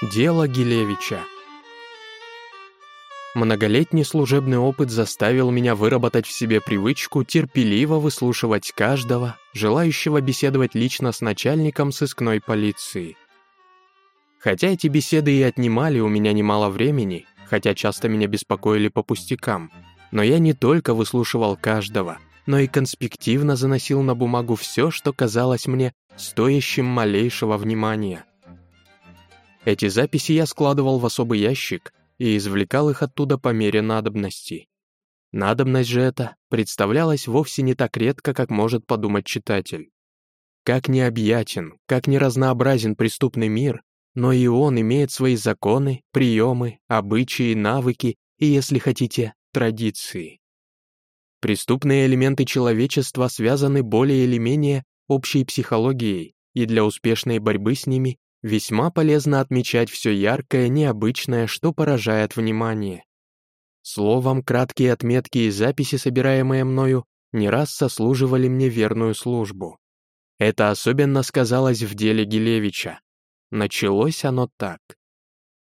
Дело Гилевича. Многолетний служебный опыт заставил меня выработать в себе привычку терпеливо выслушивать каждого, желающего беседовать лично с начальником сыскной полиции. Хотя эти беседы и отнимали у меня немало времени, хотя часто меня беспокоили по пустякам, но я не только выслушивал каждого, но и конспективно заносил на бумагу все, что казалось мне стоящим малейшего внимания. Эти записи я складывал в особый ящик и извлекал их оттуда по мере надобности. Надобность же эта представлялась вовсе не так редко, как может подумать читатель. Как необъятен, как неразнообразен преступный мир, но и он имеет свои законы, приемы, обычаи, навыки и, если хотите, традиции. Преступные элементы человечества связаны более или менее общей психологией, и для успешной борьбы с ними Весьма полезно отмечать все яркое, необычное, что поражает внимание. Словом, краткие отметки и записи, собираемые мною, не раз сослуживали мне верную службу. Это особенно сказалось в деле Гилевича. Началось оно так.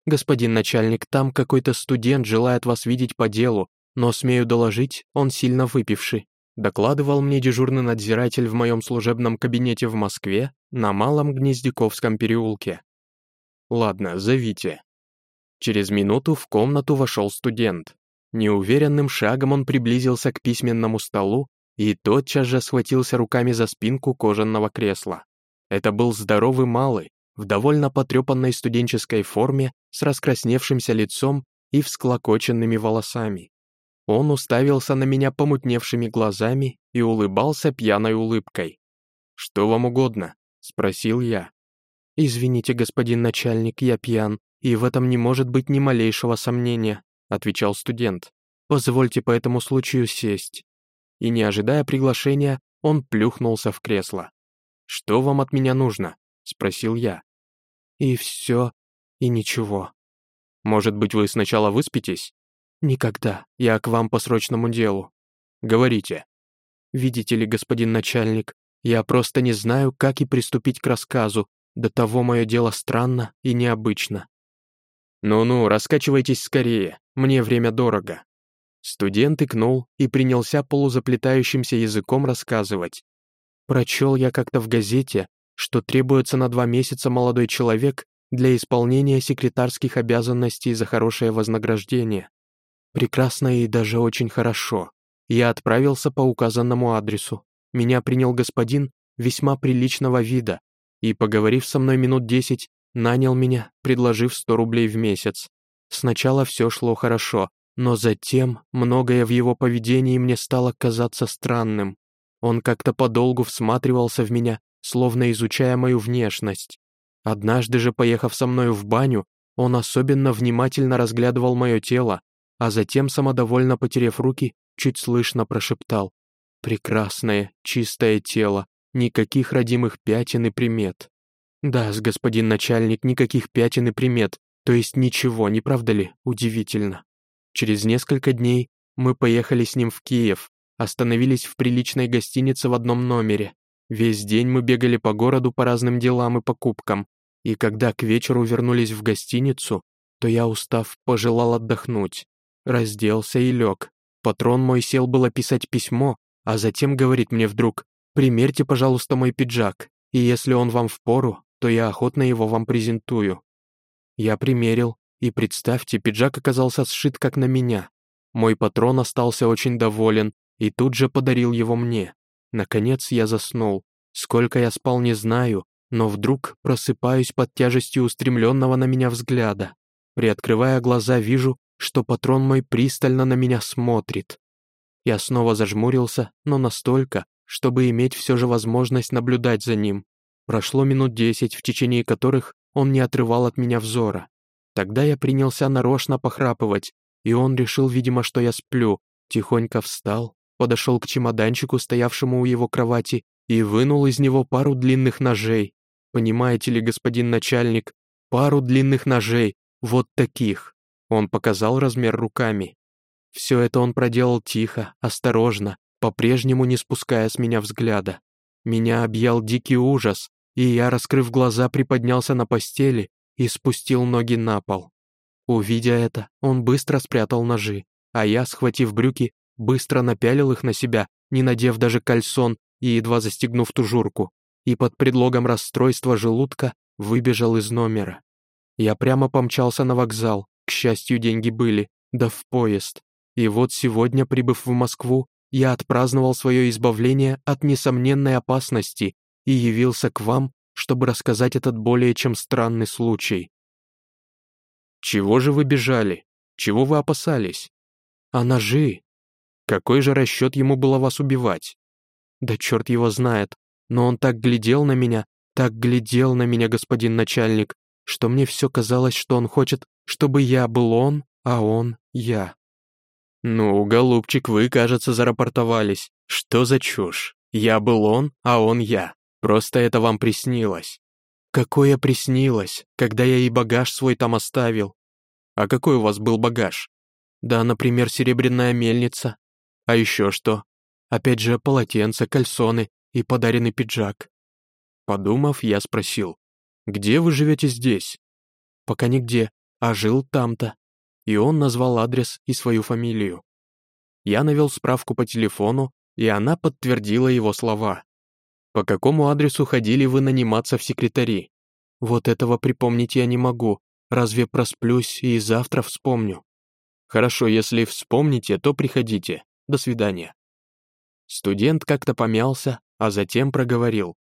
«Господин начальник, там какой-то студент желает вас видеть по делу, но, смею доложить, он сильно выпивший докладывал мне дежурный надзиратель в моем служебном кабинете в Москве на Малом Гнездяковском переулке. «Ладно, зовите». Через минуту в комнату вошел студент. Неуверенным шагом он приблизился к письменному столу и тотчас же схватился руками за спинку кожаного кресла. Это был здоровый малый, в довольно потрепанной студенческой форме, с раскрасневшимся лицом и всклокоченными волосами. Он уставился на меня помутневшими глазами и улыбался пьяной улыбкой. «Что вам угодно?» — спросил я. «Извините, господин начальник, я пьян, и в этом не может быть ни малейшего сомнения», — отвечал студент. «Позвольте по этому случаю сесть». И, не ожидая приглашения, он плюхнулся в кресло. «Что вам от меня нужно?» — спросил я. «И все, и ничего». «Может быть, вы сначала выспитесь?» «Никогда. Я к вам по срочному делу». «Говорите». «Видите ли, господин начальник, я просто не знаю, как и приступить к рассказу. До того мое дело странно и необычно». «Ну-ну, раскачивайтесь скорее, мне время дорого». Студент икнул и принялся полузаплетающимся языком рассказывать. Прочел я как-то в газете, что требуется на два месяца молодой человек для исполнения секретарских обязанностей за хорошее вознаграждение. Прекрасно и даже очень хорошо. Я отправился по указанному адресу. Меня принял господин весьма приличного вида и, поговорив со мной минут десять, нанял меня, предложив сто рублей в месяц. Сначала все шло хорошо, но затем многое в его поведении мне стало казаться странным. Он как-то подолгу всматривался в меня, словно изучая мою внешность. Однажды же, поехав со мною в баню, он особенно внимательно разглядывал мое тело, а затем, самодовольно потерев руки, чуть слышно прошептал «Прекрасное, чистое тело, никаких родимых пятен и примет». «Да, господин начальник, никаких пятен и примет, то есть ничего, не правда ли? Удивительно». Через несколько дней мы поехали с ним в Киев, остановились в приличной гостинице в одном номере. Весь день мы бегали по городу по разным делам и покупкам, и когда к вечеру вернулись в гостиницу, то я, устав, пожелал отдохнуть. Разделся и лег. Патрон мой сел было писать письмо, а затем говорит мне вдруг, «Примерьте, пожалуйста, мой пиджак, и если он вам впору, то я охотно его вам презентую». Я примерил, и представьте, пиджак оказался сшит как на меня. Мой патрон остался очень доволен и тут же подарил его мне. Наконец я заснул. Сколько я спал, не знаю, но вдруг просыпаюсь под тяжестью устремленного на меня взгляда. Приоткрывая глаза, вижу, что патрон мой пристально на меня смотрит. Я снова зажмурился, но настолько, чтобы иметь все же возможность наблюдать за ним. Прошло минут десять, в течение которых он не отрывал от меня взора. Тогда я принялся нарочно похрапывать, и он решил, видимо, что я сплю, тихонько встал, подошел к чемоданчику, стоявшему у его кровати, и вынул из него пару длинных ножей. Понимаете ли, господин начальник, пару длинных ножей, вот таких. Он показал размер руками. Все это он проделал тихо, осторожно, по-прежнему не спуская с меня взгляда. Меня объял дикий ужас, и я, раскрыв глаза, приподнялся на постели и спустил ноги на пол. Увидя это, он быстро спрятал ножи, а я, схватив брюки, быстро напялил их на себя, не надев даже кальсон и едва застегнув тужурку, и под предлогом расстройства желудка выбежал из номера. Я прямо помчался на вокзал, счастью, деньги были, да в поезд. И вот сегодня, прибыв в Москву, я отпраздновал свое избавление от несомненной опасности и явился к вам, чтобы рассказать этот более чем странный случай. Чего же вы бежали? Чего вы опасались? А ножи? Какой же расчет ему было вас убивать? Да черт его знает, но он так глядел на меня, так глядел на меня, господин начальник, что мне все казалось, что он хочет, чтобы я был он, а он — я. «Ну, голубчик, вы, кажется, зарапортовались. Что за чушь? Я был он, а он я. Просто это вам приснилось». «Какое приснилось, когда я и багаж свой там оставил?» «А какой у вас был багаж?» «Да, например, серебряная мельница. А еще что? Опять же, полотенце, кальсоны и подаренный пиджак». Подумав, я спросил, «Где вы живете здесь?» «Пока нигде, а жил там-то» и он назвал адрес и свою фамилию. Я навел справку по телефону, и она подтвердила его слова. «По какому адресу ходили вы наниматься в секретари?» «Вот этого припомнить я не могу, разве просплюсь и завтра вспомню?» «Хорошо, если вспомните, то приходите. До свидания». Студент как-то помялся, а затем проговорил.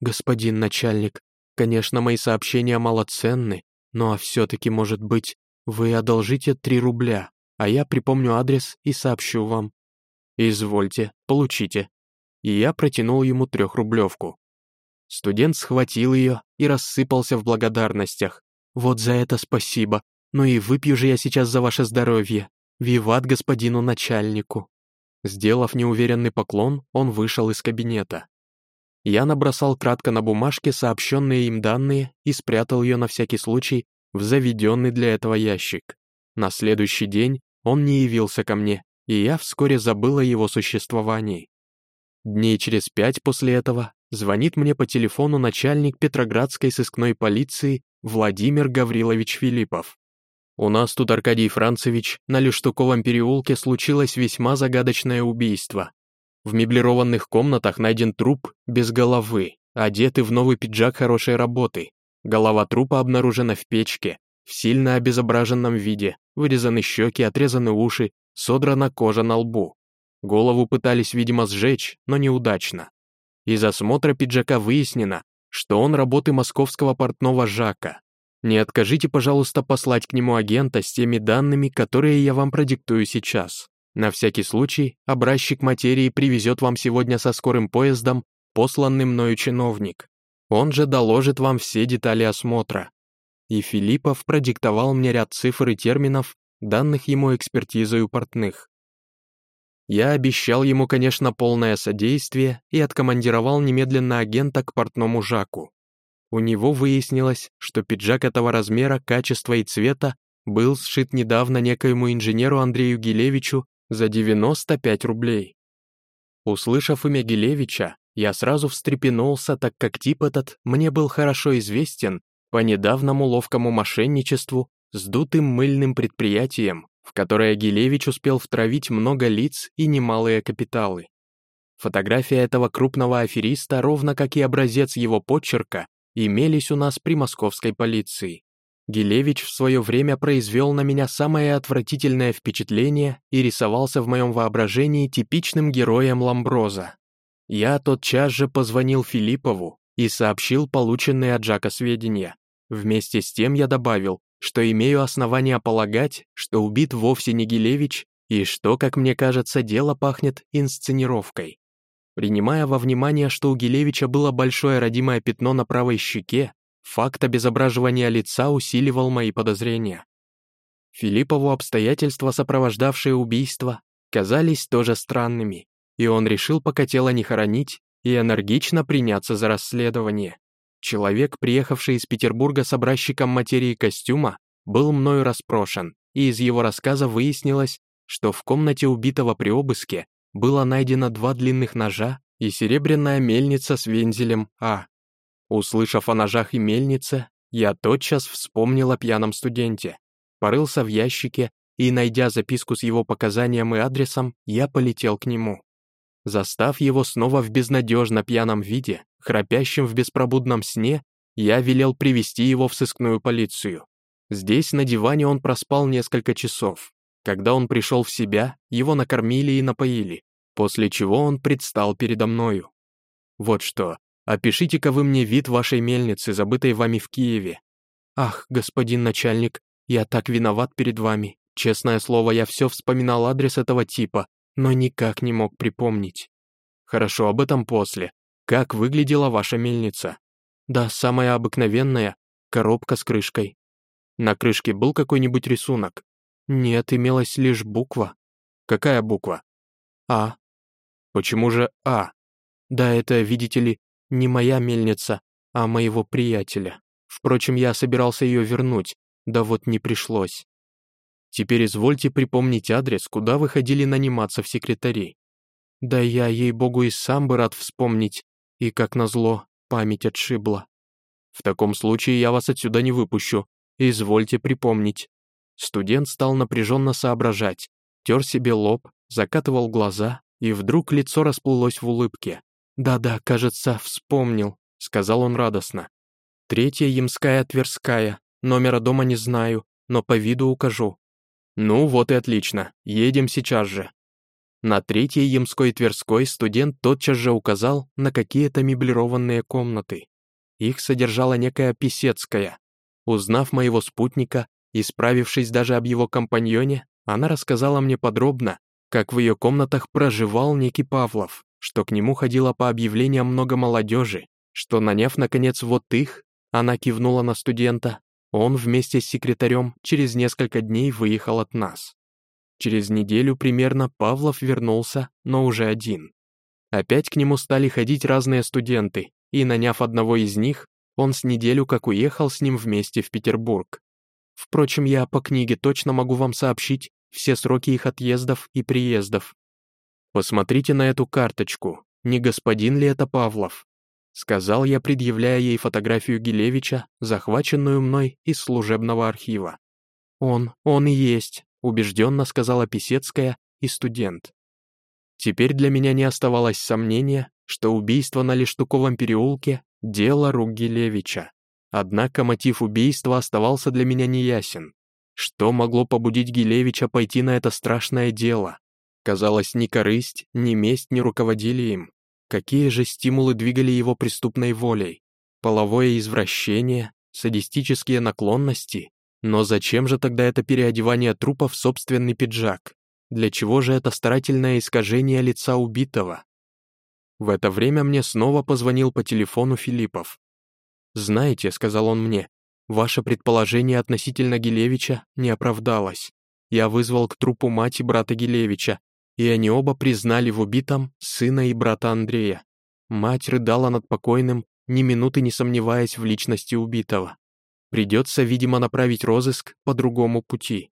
«Господин начальник, конечно, мои сообщения малоценны, но все-таки, может быть, вы одолжите три рубля, а я припомню адрес и сообщу вам. Извольте, получите. И я протянул ему трехрублевку. Студент схватил ее и рассыпался в благодарностях. Вот за это спасибо. Ну и выпью же я сейчас за ваше здоровье. Виват господину начальнику. Сделав неуверенный поклон, он вышел из кабинета. Я набросал кратко на бумажке сообщенные им данные и спрятал ее на всякий случай в заведенный для этого ящик. На следующий день он не явился ко мне, и я вскоре забыл о его существовании. Дней через пять после этого звонит мне по телефону начальник Петроградской сыскной полиции Владимир Гаврилович Филиппов. У нас тут, Аркадий Францевич, на Лештуковом переулке случилось весьма загадочное убийство. В меблированных комнатах найден труп без головы, одетый в новый пиджак хорошей работы. Голова трупа обнаружена в печке, в сильно обезображенном виде, вырезаны щеки, отрезаны уши, содрана кожа на лбу. Голову пытались, видимо, сжечь, но неудачно. Из осмотра пиджака выяснено, что он работы московского портного Жака. Не откажите, пожалуйста, послать к нему агента с теми данными, которые я вам продиктую сейчас. На всякий случай, образчик материи привезет вам сегодня со скорым поездом посланный мною чиновник. Он же доложит вам все детали осмотра. И Филиппов продиктовал мне ряд цифр и терминов, данных ему экспертизой у портных. Я обещал ему, конечно, полное содействие и откомандировал немедленно агента к портному Жаку. У него выяснилось, что пиджак этого размера, качества и цвета был сшит недавно некоему инженеру Андрею Гилевичу за 95 рублей. Услышав имя Гилевича, я сразу встрепенулся, так как тип этот мне был хорошо известен по недавнему ловкому мошенничеству с дутым мыльным предприятием, в которое Гилевич успел втравить много лиц и немалые капиталы. Фотография этого крупного афериста, ровно как и образец его почерка, имелись у нас при московской полиции. Гилевич в свое время произвел на меня самое отвратительное впечатление и рисовался в моем воображении типичным героем Ламброза, я тотчас же позвонил Филиппову и сообщил полученные от Жака сведения. Вместе с тем я добавил, что имею основания полагать, что убит вовсе не Гилевич и что, как мне кажется, дело пахнет инсценировкой. Принимая во внимание, что у Гилевича было большое родимое пятно на правой щеке, факт обезображивания лица усиливал мои подозрения. Филиппову обстоятельства, сопровождавшие убийство, казались тоже странными и он решил пока тело не хоронить и энергично приняться за расследование. Человек, приехавший из Петербурга с образчиком материи костюма, был мною расспрошен, и из его рассказа выяснилось, что в комнате убитого при обыске было найдено два длинных ножа и серебряная мельница с вензелем А. Услышав о ножах и мельнице, Я тотчас вспомнил о пьяном студенте, порылся в ящике и, найдя записку с его показанием и адресом, я полетел к нему. Застав его снова в безнадежно пьяном виде, храпящим в беспробудном сне, я велел привести его в сыскную полицию. Здесь на диване он проспал несколько часов. Когда он пришел в себя, его накормили и напоили, после чего он предстал передо мною. Вот что, опишите-ка вы мне вид вашей мельницы, забытой вами в Киеве. Ах, господин начальник, я так виноват перед вами. Честное слово, я все вспоминал адрес этого типа, но никак не мог припомнить. Хорошо, об этом после. Как выглядела ваша мельница? Да, самая обыкновенная, коробка с крышкой. На крышке был какой-нибудь рисунок? Нет, имелась лишь буква. Какая буква? А. Почему же А? Да, это, видите ли, не моя мельница, а моего приятеля. Впрочем, я собирался ее вернуть, да вот не пришлось. Теперь извольте припомнить адрес, куда вы ходили наниматься в секретари. Да я, ей-богу, и сам бы рад вспомнить, и, как назло, память отшибла. В таком случае я вас отсюда не выпущу, извольте припомнить. Студент стал напряженно соображать, тер себе лоб, закатывал глаза, и вдруг лицо расплылось в улыбке. «Да-да, кажется, вспомнил», — сказал он радостно. «Третья Ямская Тверская, номера дома не знаю, но по виду укажу. Ну вот и отлично, едем сейчас же. На третьей Ямской Тверской студент тотчас же указал на какие-то меблированные комнаты. Их содержала некая Писецкая. Узнав моего спутника и справившись даже об его компаньоне, она рассказала мне подробно, как в ее комнатах проживал некий Павлов, что к нему ходило по объявлениям много молодежи, что, наняв, наконец, вот их, она кивнула на студента, он вместе с секретарем через несколько дней выехал от нас. Через неделю примерно Павлов вернулся, но уже один. Опять к нему стали ходить разные студенты, и, наняв одного из них, он с неделю как уехал с ним вместе в Петербург. Впрочем, я по книге точно могу вам сообщить все сроки их отъездов и приездов. Посмотрите на эту карточку, не господин ли это Павлов? Сказал я, предъявляя ей фотографию Гилевича, захваченную мной из служебного архива. «Он, он и есть», — убежденно сказала Писецкая и студент. Теперь для меня не оставалось сомнения, что убийство на Лештуковом переулке — дело рук Гилевича. Однако мотив убийства оставался для меня неясен. Что могло побудить Гилевича пойти на это страшное дело? Казалось, ни корысть, ни месть не руководили им. Какие же стимулы двигали его преступной волей? Половое извращение, садистические наклонности? Но зачем же тогда это переодевание трупа в собственный пиджак? Для чего же это старательное искажение лица убитого? В это время мне снова позвонил по телефону Филиппов. «Знаете», — сказал он мне, — «ваше предположение относительно Гилевича не оправдалось. Я вызвал к трупу мать и брата Гилевича, и они оба признали в убитом сына и брата Андрея. Мать рыдала над покойным, ни минуты не сомневаясь в личности убитого. Придется, видимо, направить розыск по другому пути.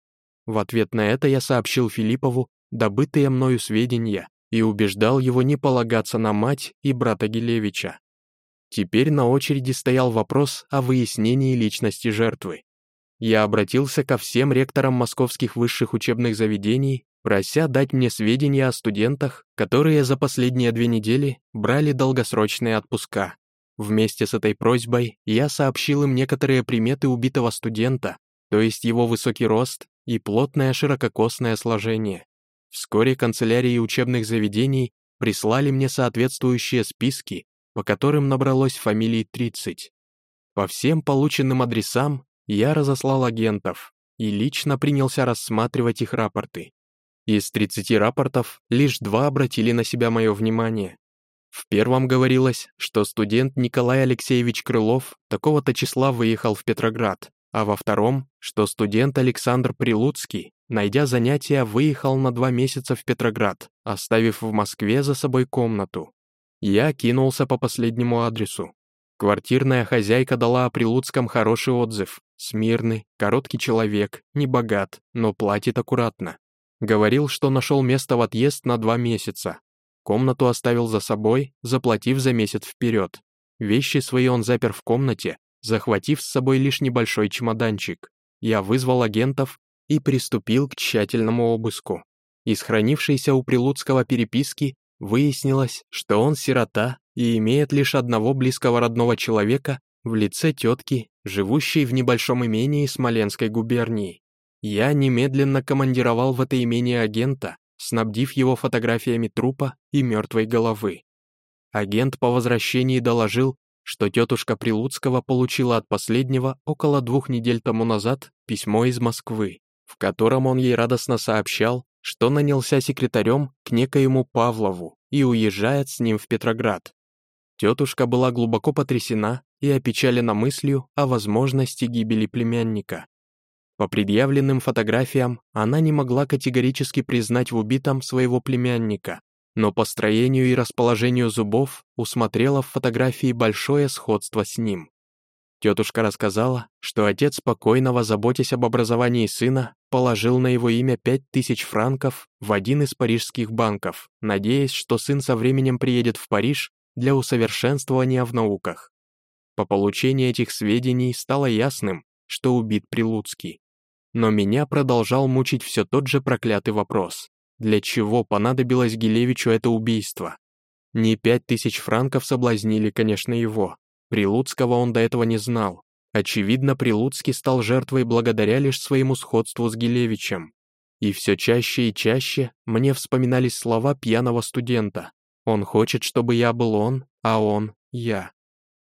В ответ на это я сообщил Филиппову добытые мною сведения и убеждал его не полагаться на мать и брата Гилевича. Теперь на очереди стоял вопрос о выяснении личности жертвы. Я обратился ко всем ректорам московских высших учебных заведений прося дать мне сведения о студентах, которые за последние две недели брали долгосрочные отпуска. Вместе с этой просьбой я сообщил им некоторые приметы убитого студента, то есть его высокий рост и плотное ширококосное сложение. Вскоре канцелярии учебных заведений прислали мне соответствующие списки, по которым набралось фамилий 30. По всем полученным адресам я разослал агентов и лично принялся рассматривать их рапорты. Из 30 рапортов лишь два обратили на себя мое внимание. В первом говорилось, что студент Николай Алексеевич Крылов такого-то числа выехал в Петроград, а во втором, что студент Александр Прилуцкий, найдя занятия, выехал на два месяца в Петроград, оставив в Москве за собой комнату. Я кинулся по последнему адресу. Квартирная хозяйка дала о Прилуцком хороший отзыв. Смирный, короткий человек, не богат, но платит аккуратно. Говорил, что нашел место в отъезд на два месяца. Комнату оставил за собой, заплатив за месяц вперед. Вещи свои он запер в комнате, захватив с собой лишь небольшой чемоданчик. Я вызвал агентов и приступил к тщательному обыску. Из хранившейся у Прилуцкого переписки выяснилось, что он сирота и имеет лишь одного близкого родного человека в лице тетки, живущей в небольшом имении Смоленской губернии. Я немедленно командировал в это имение агента, снабдив его фотографиями трупа и мертвой головы. Агент по возвращении доложил, что тетушка Прилуцкого получила от последнего около двух недель тому назад письмо из Москвы, в котором он ей радостно сообщал, что нанялся секретарем к некоему Павлову и уезжает с ним в Петроград. Тетушка была глубоко потрясена и опечалена мыслью о возможности гибели племянника. По предъявленным фотографиям она не могла категорически признать в убитом своего племянника, но по строению и расположению зубов усмотрела в фотографии большое сходство с ним. Тетушка рассказала, что отец спокойного, заботясь об образовании сына, положил на его имя пять тысяч франков в один из парижских банков, надеясь, что сын со временем приедет в Париж для усовершенствования в науках. По получении этих сведений стало ясным, что убит Прилуцкий. Но меня продолжал мучить все тот же проклятый вопрос. Для чего понадобилось Гилевичу это убийство? Не пять тысяч франков соблазнили, конечно, его. Прилуцкого он до этого не знал. Очевидно, Прилуцкий стал жертвой благодаря лишь своему сходству с Гилевичем. И все чаще и чаще мне вспоминались слова пьяного студента. Он хочет, чтобы я был он, а он — я.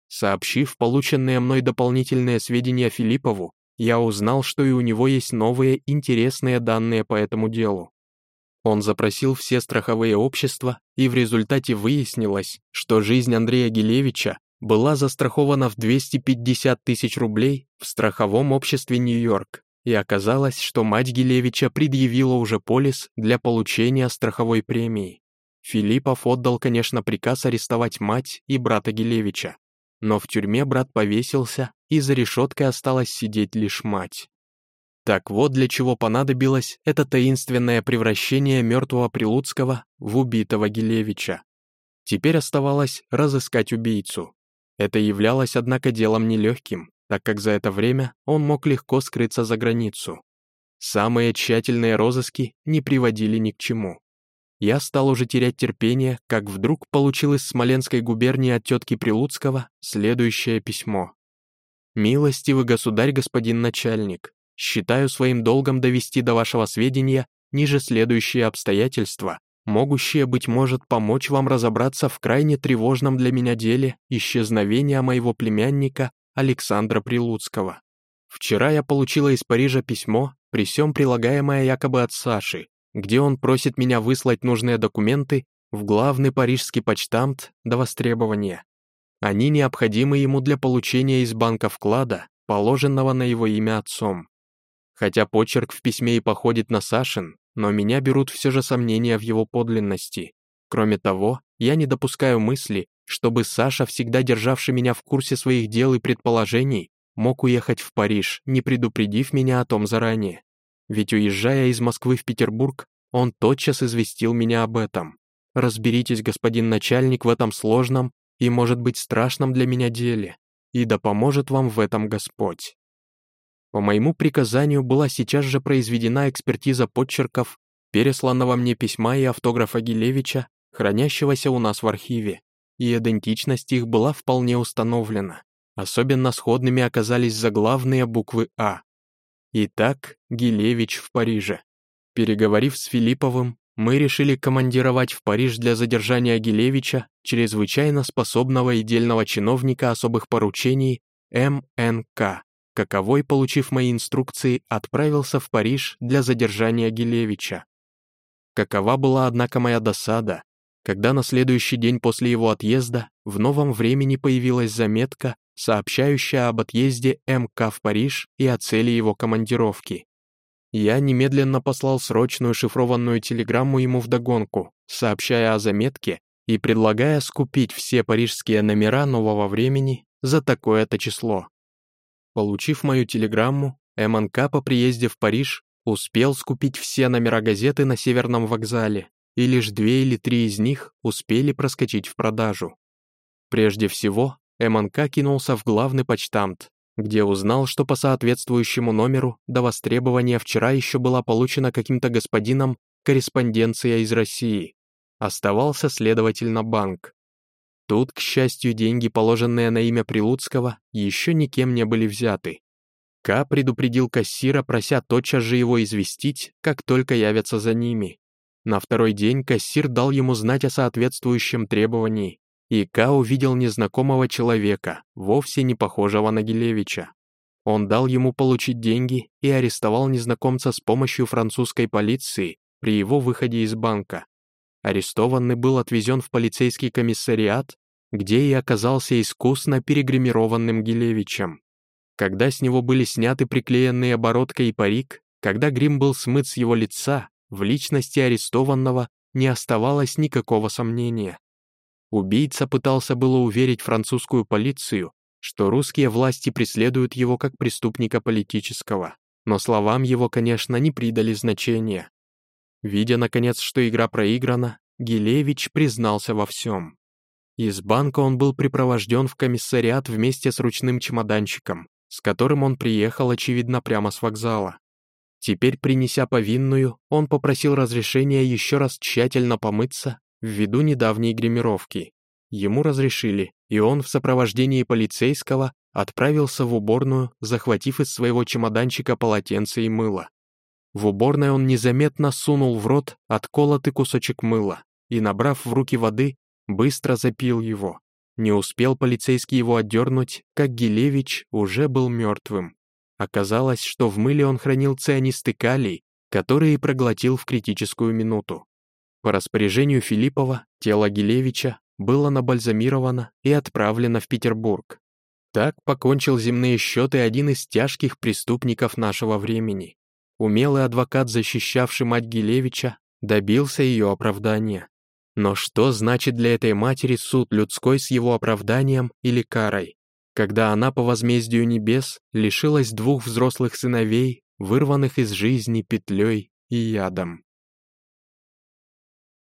Сообщив полученные мной дополнительные сведения Филиппову, я узнал, что и у него есть новые интересные данные по этому делу. Он запросил все страховые общества, и в результате выяснилось, что жизнь Андрея Гилевича была застрахована в 250 тысяч рублей в страховом обществе Нью-Йорк, и оказалось, что мать Гилевича предъявила уже полис для получения страховой премии. Филиппов отдал, конечно, приказ арестовать мать и брата Гилевича, но в тюрьме брат повесился, и за решеткой осталась сидеть лишь мать. Так вот для чего понадобилось это таинственное превращение мертвого Прилуцкого в убитого Гилевича. Теперь оставалось разыскать убийцу. Это являлось, однако, делом нелегким, так как за это время он мог легко скрыться за границу. Самые тщательные розыски не приводили ни к чему. Я стал уже терять терпение, как вдруг получил из Смоленской губернии от тетки Прилуцкого следующее письмо. «Милостивый государь, господин начальник, считаю своим долгом довести до вашего сведения ниже следующие обстоятельства, могущие, быть может, помочь вам разобраться в крайне тревожном для меня деле исчезновения моего племянника Александра Прилуцкого. Вчера я получила из Парижа письмо, при всем прилагаемое якобы от Саши, где он просит меня выслать нужные документы в главный парижский почтамт до востребования. Они необходимы ему для получения из банка вклада, положенного на его имя отцом. Хотя почерк в письме и походит на Сашин, но меня берут все же сомнения в его подлинности. Кроме того, я не допускаю мысли, чтобы Саша, всегда державший меня в курсе своих дел и предположений, мог уехать в Париж, не предупредив меня о том заранее. Ведь уезжая из Москвы в Петербург, он тотчас известил меня об этом. Разберитесь, господин начальник, в этом сложном и, может быть, страшном для меня деле, и да поможет вам в этом Господь. По моему приказанию была сейчас же произведена экспертиза подчерков, пересланного мне письма и автографа Гилевича, хранящегося у нас в архиве, и идентичность их была вполне установлена. Особенно сходными оказались заглавные буквы «А». Итак, Гилевич в Париже. Переговорив с Филипповым, мы решили командировать в Париж для задержания Гилевича чрезвычайно способного и дельного чиновника особых поручений МНК каковой, получив мои инструкции, отправился в Париж для задержания Гилевича. Какова была, однако, моя досада, когда на следующий день после его отъезда в новом времени появилась заметка, сообщающая об отъезде МК в Париж и о цели его командировки. Я немедленно послал срочную шифрованную телеграмму ему вдогонку, сообщая о заметке и предлагая скупить все парижские номера нового времени за такое-то число. Получив мою телеграмму, МНК по приезде в Париж успел скупить все номера газеты на Северном вокзале, и лишь две или три из них успели проскочить в продажу. Прежде всего, МНК кинулся в главный почтамт, где узнал, что по соответствующему номеру до востребования вчера еще была получена каким-то господином корреспонденция из России. Оставался, следовательно, банк. Тут, к счастью, деньги, положенные на имя Прилуцкого, еще никем не были взяты. К предупредил кассира, прося тотчас же его известить, как только явятся за ними. На второй день кассир дал ему знать о соответствующем требовании, и К увидел незнакомого человека, вовсе не похожего на Гилевича. Он дал ему получить деньги и арестовал незнакомца с помощью французской полиции при его выходе из банка. Арестованный был отвезен в полицейский комиссариат, где и оказался искусно перегримированным Гилевичем. Когда с него были сняты приклеенные оборотка и парик, когда грим был смыт с его лица, в личности арестованного не оставалось никакого сомнения. Убийца пытался было уверить французскую полицию, что русские власти преследуют его как преступника политического, но словам его, конечно, не придали значения. Видя, наконец, что игра проиграна, Гилевич признался во всем. Из банка он был припровожден в комиссариат вместе с ручным чемоданчиком, с которым он приехал, очевидно, прямо с вокзала. Теперь, принеся повинную, он попросил разрешения еще раз тщательно помыться ввиду недавней гримировки. Ему разрешили, и он в сопровождении полицейского отправился в уборную, захватив из своего чемоданчика полотенце и мыло. В уборной он незаметно сунул в рот отколотый кусочек мыла и, набрав в руки воды, быстро запил его. Не успел полицейский его отдернуть, как Гилевич уже был мертвым. Оказалось, что в мыле он хранил цианистый калий, который и проглотил в критическую минуту. По распоряжению Филиппова тело Гилевича было набальзамировано и отправлено в Петербург. Так покончил земные счеты один из тяжких преступников нашего времени. Умелый адвокат, защищавший мать Гилевича, добился ее оправдания. Но что значит для этой матери суд людской с его оправданием или карой, когда она по возмездию небес лишилась двух взрослых сыновей, вырванных из жизни петлей и ядом?